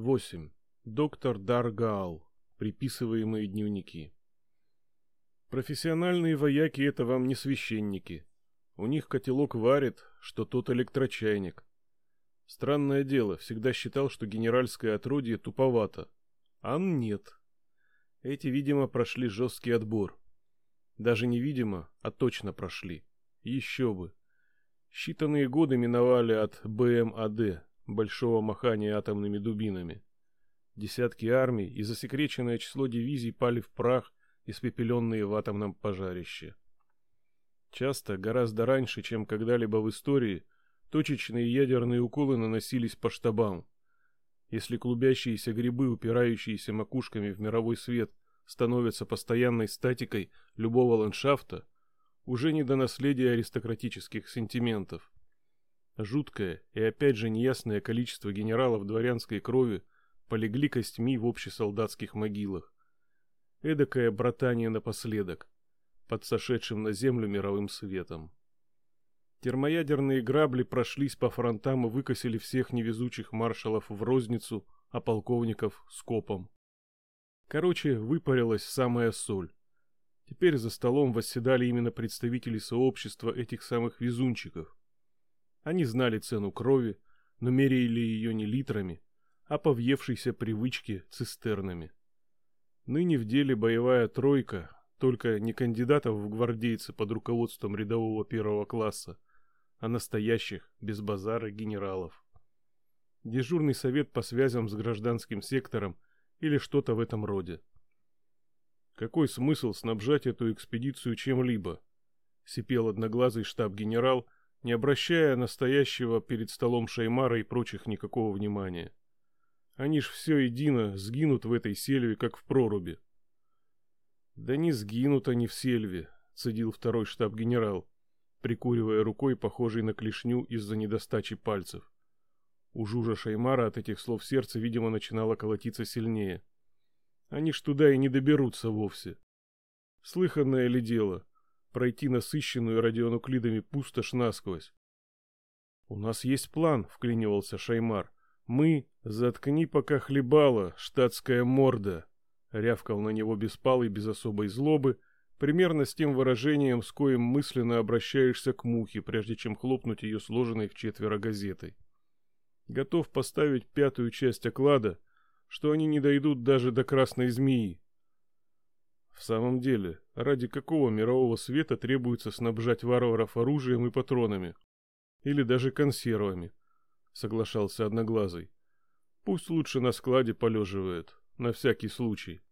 8. Доктор Даргаал. Приписываемые дневники. Профессиональные вояки это вам не священники. У них котелок варит, что тот электрочайник. Странное дело, всегда считал, что генеральское отродье туповато. А нет. Эти, видимо, прошли жесткий отбор. Даже не видимо, а точно прошли. Еще бы. Считанные годы миновали от БМАД, большого махания атомными дубинами. Десятки армий и засекреченное число дивизий пали в прах, испепеленные в атомном пожарище. Часто, гораздо раньше, чем когда-либо в истории, точечные ядерные уколы наносились по штабам. Если клубящиеся грибы, упирающиеся макушками в мировой свет, становятся постоянной статикой любого ландшафта, уже не до наследия аристократических сентиментов. Жуткое и опять же неясное количество генералов дворянской крови полегли костьми в общесолдатских могилах. Эдакое братание напоследок, под сошедшим на землю мировым светом. Термоядерные грабли прошлись по фронтам и выкосили всех невезучих маршалов в розницу, а полковников скопом. Короче, выпарилась самая соль. Теперь за столом восседали именно представители сообщества этих самых везунчиков. Они знали цену крови, но меряли ее не литрами, а по въевшейся привычке цистернами. Ныне в деле боевая тройка, только не кандидатов в гвардейцы под руководством рядового первого класса, а настоящих, без базара, генералов. Дежурный совет по связям с гражданским сектором или что-то в этом роде. Какой смысл снабжать эту экспедицию чем-либо? Сипел одноглазый штаб-генерал, не обращая настоящего перед столом Шаймара и прочих никакого внимания. Они ж все едино сгинут в этой сельве, как в проруби. Да не сгинут они в сельве, цедил второй штаб-генерал, прикуривая рукой, похожей на клешню из-за недостачи пальцев. У Жужа Шаймара от этих слов сердце, видимо, начинало колотиться сильнее. Они ж туда и не доберутся вовсе. Слыханное ли дело пройти насыщенную радионуклидами пустошь насквозь? У нас есть план, вклинивался Шаймар. Мы заткни пока хлебала, штатская морда, рявкал на него беспалый без особой злобы, примерно с тем выражением, с коим мысленно обращаешься к мухе, прежде чем хлопнуть ее сложенной в четверо газетой. Готов поставить пятую часть оклада, что они не дойдут даже до красной змеи. В самом деле, ради какого мирового света требуется снабжать варваров оружием и патронами? Или даже консервами? Соглашался Одноглазый. Пусть лучше на складе полеживает, на всякий случай.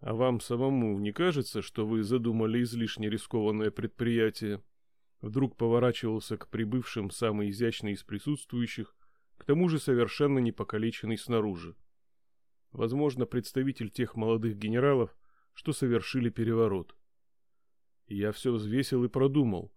А вам самому не кажется, что вы задумали излишне рискованное предприятие? Вдруг поворачивался к прибывшим самый изящный из присутствующих, к тому же совершенно не покалеченный снаружи. Возможно, представитель тех молодых генералов, что совершили переворот. Я все взвесил и продумал.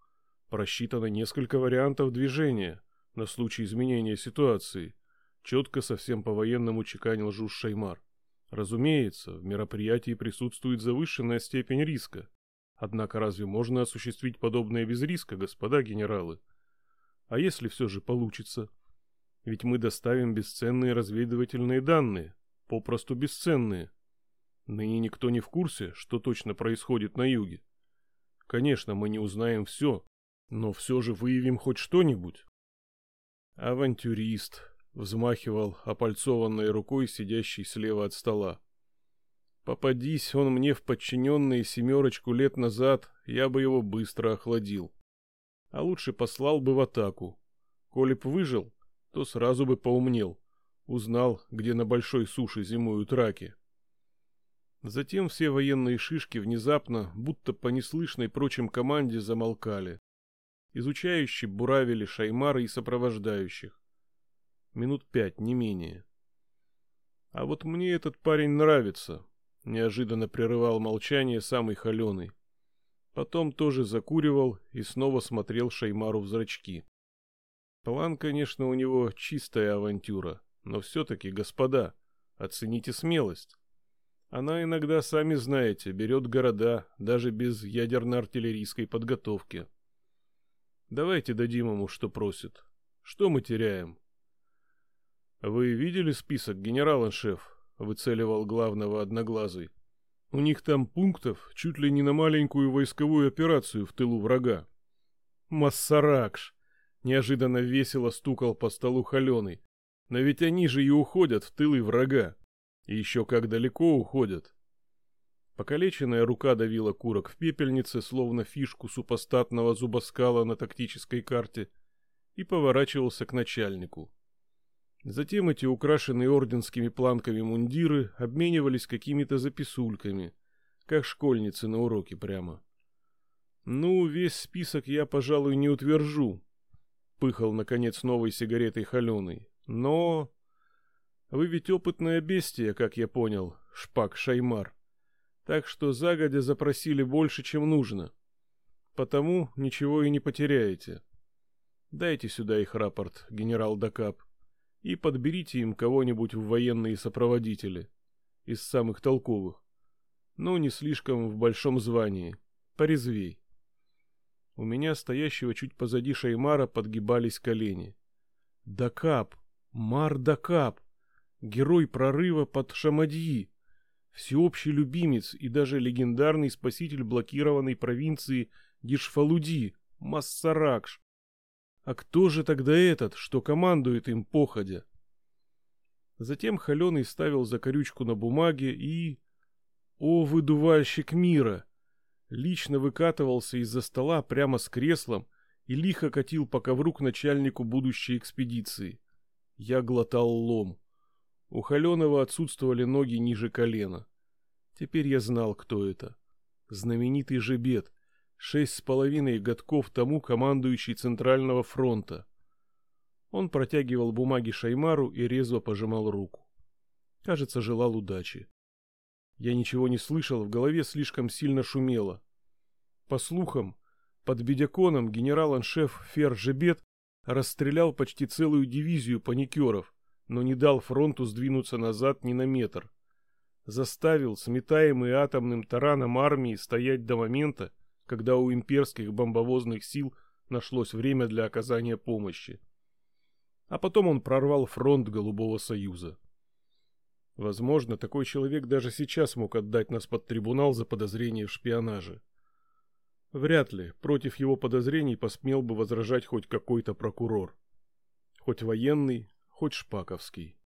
Просчитано несколько вариантов движения на случай изменения ситуации. Четко совсем по-военному чеканил Жуж Шаймар. Разумеется, в мероприятии присутствует завышенная степень риска. Однако разве можно осуществить подобное без риска, господа генералы? А если все же получится? Ведь мы доставим бесценные разведывательные данные, попросту бесценные. Ныне никто не в курсе, что точно происходит на юге. Конечно, мы не узнаем все, но все же выявим хоть что-нибудь. Авантюрист, взмахивал опальцованной рукой сидящий слева от стола. Попадись он мне в подчиненные семерочку лет назад, я бы его быстро охладил. А лучше послал бы в атаку. Коли б выжил, то сразу бы поумнел, узнал, где на большой суше зимуют раки. Затем все военные шишки внезапно, будто по неслышной прочим команде, замолкали. Изучающие буравили шаймары и сопровождающих. Минут пять, не менее. А вот мне этот парень нравится, неожиданно прерывал молчание самый холеный. Потом тоже закуривал и снова смотрел Шаймару в зрачки. План, конечно, у него чистая авантюра, но все-таки, господа, оцените смелость. Она иногда, сами знаете, берет города, даже без ядерно-артиллерийской подготовки. Давайте дадим ему, что просит. Что мы теряем? Вы видели список, генерал-шеф? Выцеливал главного одноглазый. У них там пунктов чуть ли не на маленькую войсковую операцию в тылу врага. Массаракш! Неожиданно весело стукал по столу холеный. Но ведь они же и уходят в тылы врага. И еще как далеко уходят. Покалеченная рука давила курок в пепельнице, словно фишку супостатного зубоскала на тактической карте, и поворачивался к начальнику. Затем эти украшенные орденскими планками мундиры обменивались какими-то записульками, как школьницы на уроке прямо. «Ну, весь список я, пожалуй, не утвержу», — пыхал, наконец, новой сигаретой холеный. «Но...» «Вы ведь опытное бестие, как я понял, шпак Шаймар так что загодя запросили больше, чем нужно. Потому ничего и не потеряете. Дайте сюда их рапорт, генерал Дакап, и подберите им кого-нибудь в военные сопроводители, из самых толковых. Ну, не слишком в большом звании, порезвей. У меня, стоящего чуть позади Шаймара, подгибались колени. Дакап, Мар Дакап, герой прорыва под Шамадьи всеобщий любимец и даже легендарный спаситель блокированной провинции Дишфалуди, Массаракш. А кто же тогда этот, что командует им походя? Затем Холеный ставил закорючку на бумаге и... О, выдувальщик мира! Лично выкатывался из-за стола прямо с креслом и лихо катил по ковру к начальнику будущей экспедиции. Я глотал лом. У Холеного отсутствовали ноги ниже колена. Теперь я знал, кто это. Знаменитый Жебет, шесть с половиной годков тому командующий Центрального фронта. Он протягивал бумаги Шаймару и резво пожимал руку. Кажется, желал удачи. Я ничего не слышал, в голове слишком сильно шумело. По слухам, под Бедяконом генерал-аншеф Фер Жебет расстрелял почти целую дивизию паникеров, но не дал фронту сдвинуться назад ни на метр. Заставил сметаемый атомным тараном армии стоять до момента, когда у имперских бомбовозных сил нашлось время для оказания помощи. А потом он прорвал фронт Голубого Союза. Возможно, такой человек даже сейчас мог отдать нас под трибунал за подозрение в шпионаже. Вряд ли против его подозрений посмел бы возражать хоть какой-то прокурор. Хоть военный, хоть шпаковский.